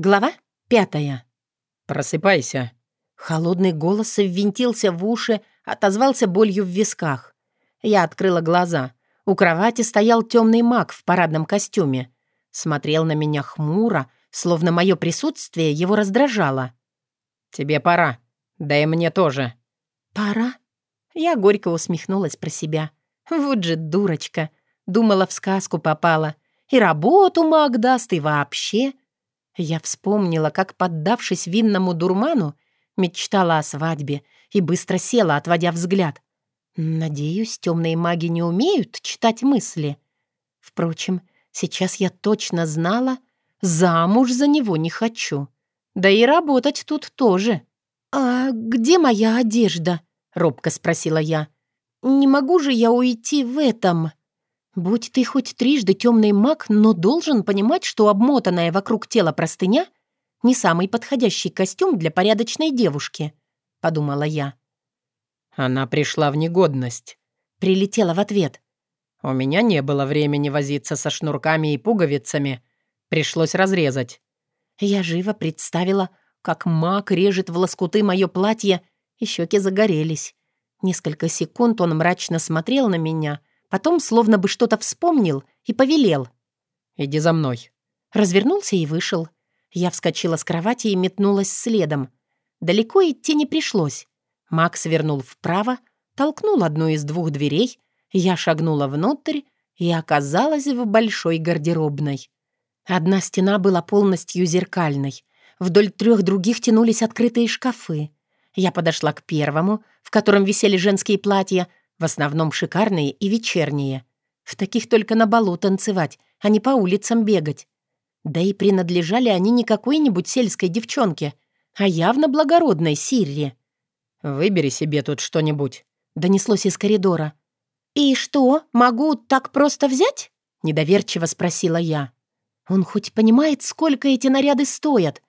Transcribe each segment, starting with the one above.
Глава пятая. «Просыпайся». Холодный голос ввинтился в уши, отозвался болью в висках. Я открыла глаза. У кровати стоял темный маг в парадном костюме. Смотрел на меня хмуро, словно мое присутствие его раздражало. «Тебе пора. Да и мне тоже». «Пора?» Я горько усмехнулась про себя. Вот же дурочка. Думала, в сказку попала. И работу маг даст, и вообще. Я вспомнила, как, поддавшись винному дурману, мечтала о свадьбе и быстро села, отводя взгляд. Надеюсь, темные маги не умеют читать мысли. Впрочем, сейчас я точно знала, замуж за него не хочу. Да и работать тут тоже. «А где моя одежда?» — робко спросила я. «Не могу же я уйти в этом?» Будь ты хоть трижды темный маг, но должен понимать, что обмотанная вокруг тела простыня — не самый подходящий костюм для порядочной девушки, — подумала я. Она пришла в негодность. Прилетела в ответ. У меня не было времени возиться со шнурками и пуговицами. Пришлось разрезать. Я живо представила, как маг режет в лоскуты мое платье, и щеки загорелись. Несколько секунд он мрачно смотрел на меня — Потом словно бы что-то вспомнил и повелел. «Иди за мной». Развернулся и вышел. Я вскочила с кровати и метнулась следом. Далеко идти не пришлось. Макс вернул вправо, толкнул одну из двух дверей, я шагнула внутрь и оказалась в большой гардеробной. Одна стена была полностью зеркальной. Вдоль трех других тянулись открытые шкафы. Я подошла к первому, в котором висели женские платья, в основном шикарные и вечерние. В таких только на балу танцевать, а не по улицам бегать. Да и принадлежали они не какой-нибудь сельской девчонке, а явно благородной Сирре. «Выбери себе тут что-нибудь», — донеслось из коридора. «И что, могу так просто взять?» — недоверчиво спросила я. «Он хоть понимает, сколько эти наряды стоят?»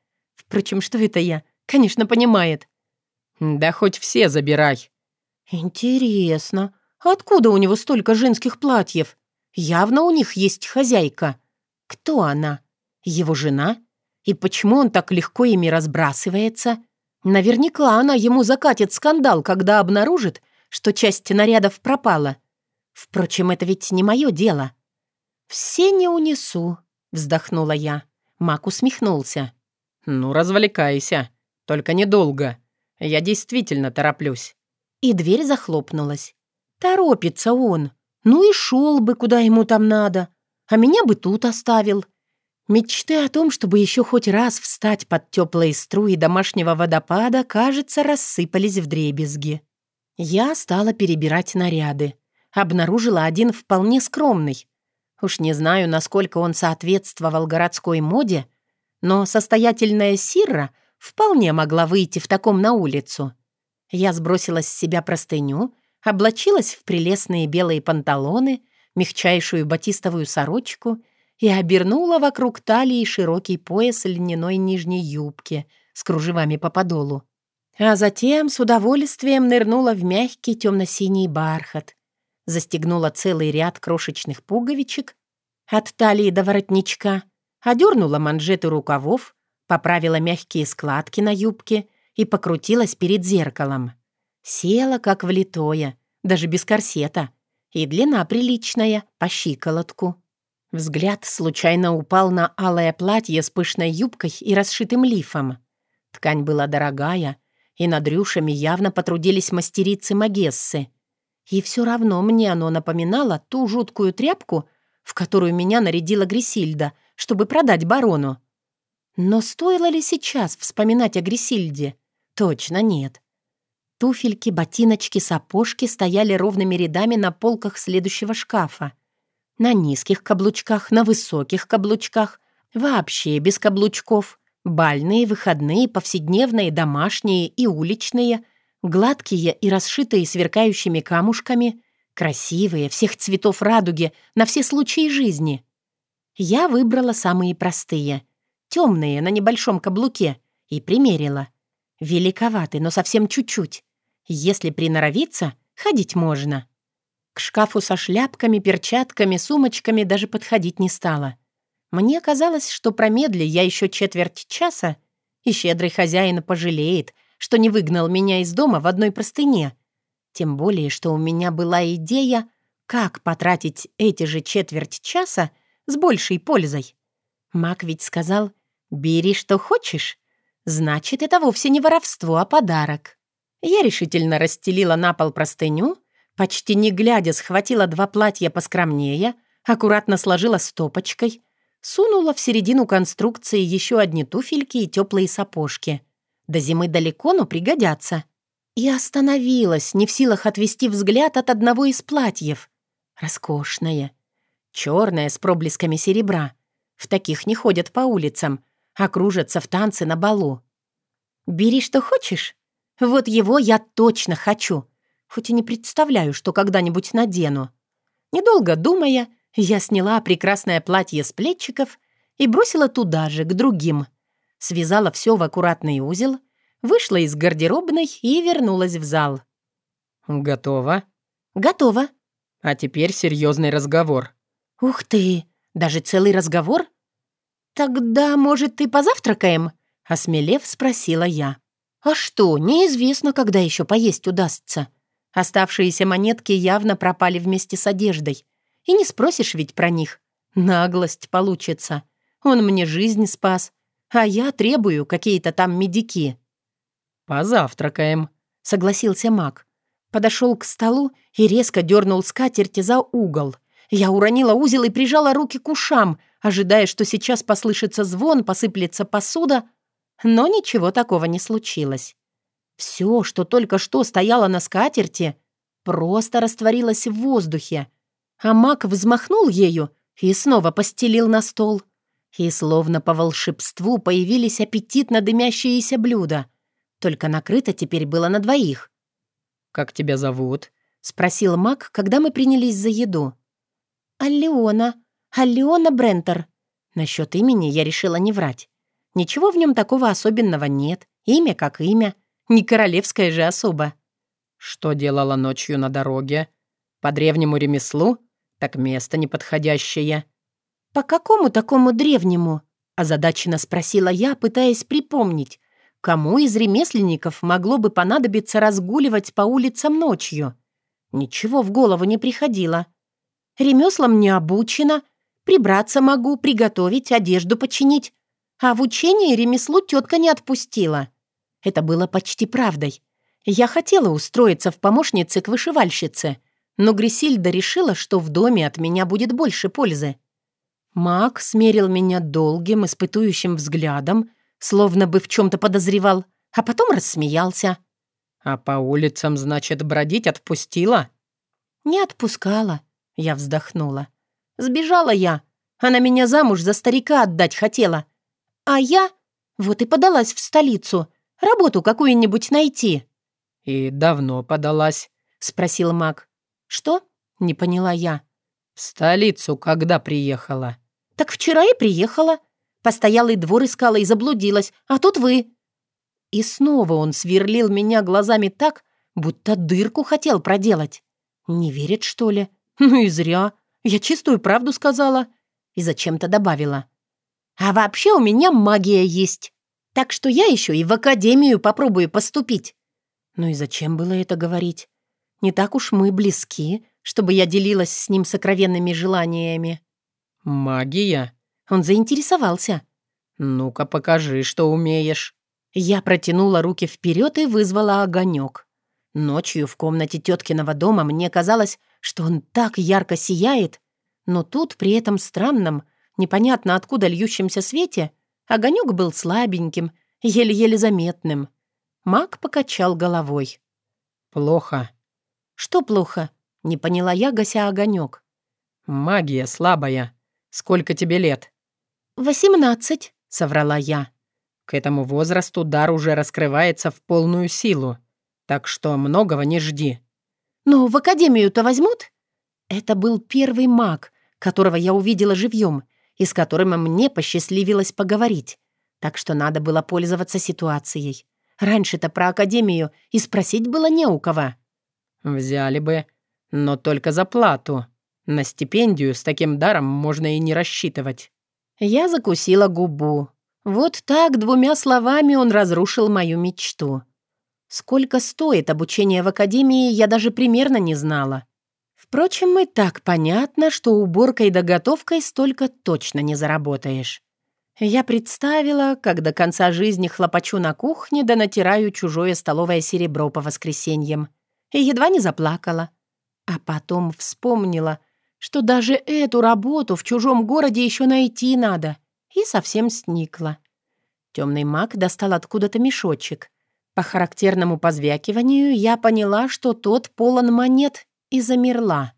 Впрочем, что это я? Конечно, понимает. «Да хоть все забирай», «Интересно, откуда у него столько женских платьев? Явно у них есть хозяйка. Кто она? Его жена? И почему он так легко ими разбрасывается? Наверняка она ему закатит скандал, когда обнаружит, что часть нарядов пропала. Впрочем, это ведь не мое дело». «Все не унесу», — вздохнула я. Мак усмехнулся. «Ну, развлекайся. Только недолго. Я действительно тороплюсь. И дверь захлопнулась. Торопится он. Ну и шел бы, куда ему там надо. А меня бы тут оставил. Мечты о том, чтобы еще хоть раз встать под теплые струи домашнего водопада, кажется, рассыпались в дребезги. Я стала перебирать наряды. Обнаружила один вполне скромный. Уж не знаю, насколько он соответствовал городской моде, но состоятельная Сирра вполне могла выйти в таком на улицу. Я сбросила с себя простыню, облачилась в прелестные белые панталоны, мягчайшую батистовую сорочку и обернула вокруг талии широкий пояс льняной нижней юбки с кружевами по подолу. А затем с удовольствием нырнула в мягкий темно-синий бархат, застегнула целый ряд крошечных пуговичек от талии до воротничка, одернула манжеты рукавов, поправила мягкие складки на юбке — и покрутилась перед зеркалом. Села как влитое, даже без корсета, и длина приличная, по щиколотку. Взгляд случайно упал на алое платье с пышной юбкой и расшитым лифом. Ткань была дорогая, и над рюшами явно потрудились мастерицы Магессы. И все равно мне оно напоминало ту жуткую тряпку, в которую меня нарядила Грисильда, чтобы продать барону. Но стоило ли сейчас вспоминать о Грисильде? Точно нет. Туфельки, ботиночки, сапожки стояли ровными рядами на полках следующего шкафа. На низких каблучках, на высоких каблучках, вообще без каблучков. Бальные, выходные, повседневные, домашние и уличные, гладкие и расшитые сверкающими камушками, красивые, всех цветов радуги, на все случаи жизни. Я выбрала самые простые, темные, на небольшом каблуке, и примерила — Великоваты, но совсем чуть-чуть. Если приноровиться, ходить можно. К шкафу со шляпками, перчатками, сумочками даже подходить не стала. Мне казалось, что промедли я еще четверть часа, и щедрый хозяин пожалеет, что не выгнал меня из дома в одной простыне. Тем более, что у меня была идея, как потратить эти же четверть часа с большей пользой. Мак ведь сказал «бери, что хочешь». Значит, это вовсе не воровство, а подарок. Я решительно расстелила на пол простыню, почти не глядя схватила два платья поскромнее, аккуратно сложила стопочкой, сунула в середину конструкции еще одни туфельки и теплые сапожки. До зимы далеко, но пригодятся. И остановилась, не в силах отвести взгляд от одного из платьев. Роскошное. Черное, с проблесками серебра. В таких не ходят по улицам, а кружатся в танцы на балу. «Бери, что хочешь. Вот его я точно хочу, хоть и не представляю, что когда-нибудь надену». Недолго думая, я сняла прекрасное платье с плечиков и бросила туда же, к другим. Связала все в аккуратный узел, вышла из гардеробной и вернулась в зал. «Готово?» «Готово». «А теперь серьезный разговор». «Ух ты! Даже целый разговор?» «Тогда, может, ты позавтракаем?» — осмелев, спросила я. «А что, неизвестно, когда еще поесть удастся. Оставшиеся монетки явно пропали вместе с одеждой. И не спросишь ведь про них. Наглость получится. Он мне жизнь спас, а я требую какие-то там медики». «Позавтракаем», — согласился маг. Подошел к столу и резко дернул скатерти за угол. Я уронила узел и прижала руки к ушам, ожидая, что сейчас послышится звон, посыплется посуда, но ничего такого не случилось. Все, что только что стояло на скатерти, просто растворилось в воздухе, а маг взмахнул ею и снова постелил на стол. И словно по волшебству появились аппетитно дымящиеся блюда. Только накрыто теперь было на двоих. «Как тебя зовут?» — спросил маг, когда мы принялись за еду. «Аллиона», Алена Брентер. Насчет имени я решила не врать. Ничего в нем такого особенного нет. Имя как имя. Не королевская же особа. Что делала ночью на дороге? По древнему ремеслу? Так место неподходящее. «По какому такому древнему?» озадаченно спросила я, пытаясь припомнить, кому из ремесленников могло бы понадобиться разгуливать по улицам ночью. Ничего в голову не приходило. Ремеслам не обучена, Прибраться могу, приготовить, одежду починить. А в учении ремеслу тетка не отпустила. Это было почти правдой. Я хотела устроиться в помощнице к вышивальщице, но Грисильда решила, что в доме от меня будет больше пользы. Маг смерил меня долгим, испытующим взглядом, словно бы в чем-то подозревал, а потом рассмеялся. «А по улицам, значит, бродить отпустила?» «Не отпускала», — я вздохнула. Сбежала я. Она меня замуж за старика отдать хотела. А я вот и подалась в столицу. Работу какую-нибудь найти». «И давно подалась?» — спросил маг. «Что?» — не поняла я. «В столицу когда приехала?» «Так вчера и приехала. Постоялый двор искала и заблудилась. А тут вы». И снова он сверлил меня глазами так, будто дырку хотел проделать. Не верит, что ли? Ну и зря. Я чистую правду сказала. И зачем-то добавила. А вообще у меня магия есть. Так что я еще и в академию попробую поступить. Ну и зачем было это говорить? Не так уж мы близки, чтобы я делилась с ним сокровенными желаниями. «Магия?» Он заинтересовался. «Ну-ка покажи, что умеешь». Я протянула руки вперед и вызвала огонек. Ночью в комнате теткиного дома мне казалось, что он так ярко сияет, но тут при этом странном, непонятно откуда льющемся свете, огонек был слабеньким, еле-еле заметным. Маг покачал головой. «Плохо». «Что плохо?» — не поняла я, гася огонек. «Магия слабая. Сколько тебе лет?» «Восемнадцать», — соврала я. «К этому возрасту дар уже раскрывается в полную силу, так что многого не жди». «Но в академию-то возьмут?» Это был первый маг, которого я увидела живьем и с которым мне посчастливилось поговорить. Так что надо было пользоваться ситуацией. Раньше-то про академию и спросить было не у кого. «Взяли бы, но только за плату. На стипендию с таким даром можно и не рассчитывать». Я закусила губу. Вот так двумя словами он разрушил мою мечту. Сколько стоит обучение в академии, я даже примерно не знала. Впрочем, и так понятно, что уборкой да готовкой столько точно не заработаешь. Я представила, как до конца жизни хлопочу на кухне да натираю чужое столовое серебро по воскресеньям. И едва не заплакала. А потом вспомнила, что даже эту работу в чужом городе еще найти надо. И совсем сникла. Темный маг достал откуда-то мешочек. По характерному позвякиванию я поняла, что тот полон монет и замерла.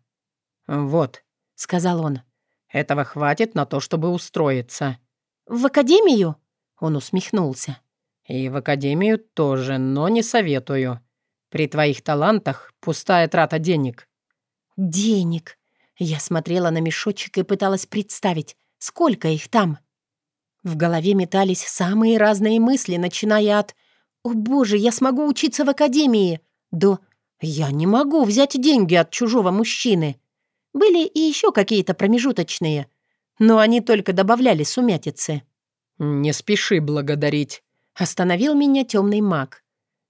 «Вот», — сказал он, — «этого хватит на то, чтобы устроиться». «В академию?» — он усмехнулся. «И в академию тоже, но не советую. При твоих талантах пустая трата денег». «Денег?» Я смотрела на мешочек и пыталась представить, сколько их там. В голове метались самые разные мысли, начиная от «О боже, я смогу учиться в академии!» до «Я не могу взять деньги от чужого мужчины». Были и еще какие-то промежуточные, но они только добавляли сумятицы. «Не спеши благодарить», — остановил меня темный маг.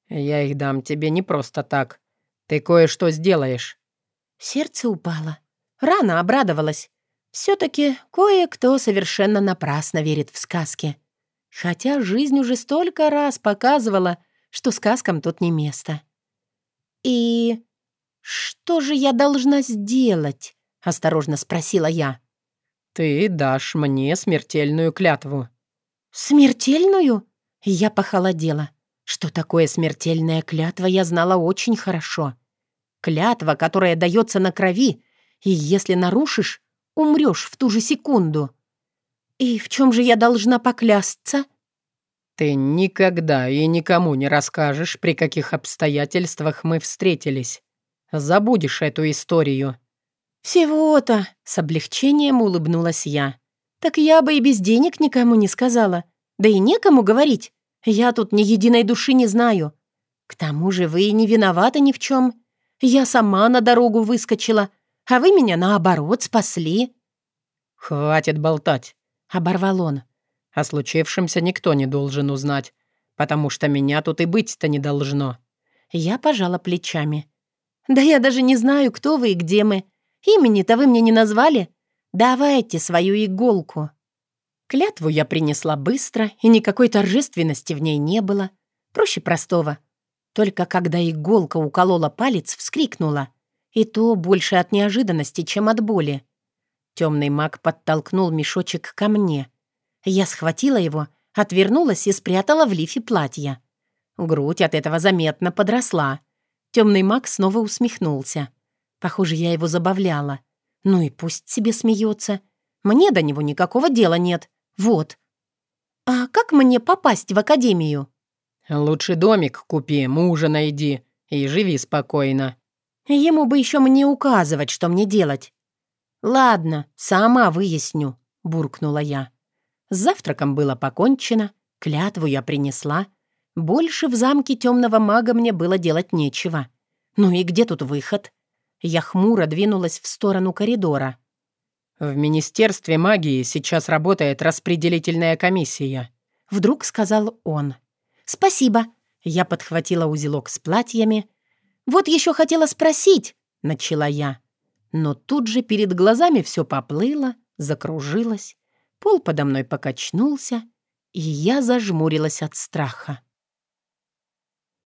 «Я их дам тебе не просто так. Ты кое-что сделаешь». Сердце упало. Рано обрадовалась. Все-таки кое-кто совершенно напрасно верит в сказки. Хотя жизнь уже столько раз показывала, что сказкам тут не место. «И что же я должна сделать?» — осторожно спросила я. «Ты дашь мне смертельную клятву». «Смертельную?» Я похолодела. Что такое смертельная клятва, я знала очень хорошо. Клятва, которая дается на крови, и если нарушишь, умрешь в ту же секунду. И в чем же я должна поклясться? Ты никогда и никому не расскажешь, при каких обстоятельствах мы встретились. Забудешь эту историю». «Всего-то», — с облегчением улыбнулась я. «Так я бы и без денег никому не сказала. Да и некому говорить. Я тут ни единой души не знаю. К тому же вы не виноваты ни в чем. Я сама на дорогу выскочила, а вы меня, наоборот, спасли». «Хватит болтать», — оборвал он. О случившемся никто не должен узнать, потому что меня тут и быть-то не должно». Я пожала плечами. «Да я даже не знаю, кто вы и где мы. Имени-то вы мне не назвали. Давайте свою иголку». Клятву я принесла быстро, и никакой торжественности в ней не было. Проще простого. Только когда иголка уколола палец, вскрикнула. И то больше от неожиданности, чем от боли. Темный маг подтолкнул мешочек ко мне. Я схватила его, отвернулась и спрятала в лифе платья. Грудь от этого заметно подросла. Темный маг снова усмехнулся. Похоже, я его забавляла. Ну и пусть себе смеется. Мне до него никакого дела нет. Вот. А как мне попасть в академию? Лучше домик купи, мужа найди и живи спокойно. Ему бы еще мне указывать, что мне делать. Ладно, сама выясню, буркнула я. С завтраком было покончено, клятву я принесла. Больше в замке темного мага мне было делать нечего. Ну и где тут выход? Я хмуро двинулась в сторону коридора. «В Министерстве магии сейчас работает распределительная комиссия», — вдруг сказал он. «Спасибо». Я подхватила узелок с платьями. «Вот еще хотела спросить», — начала я. Но тут же перед глазами все поплыло, закружилось. Пол подо мной покачнулся, и я зажмурилась от страха.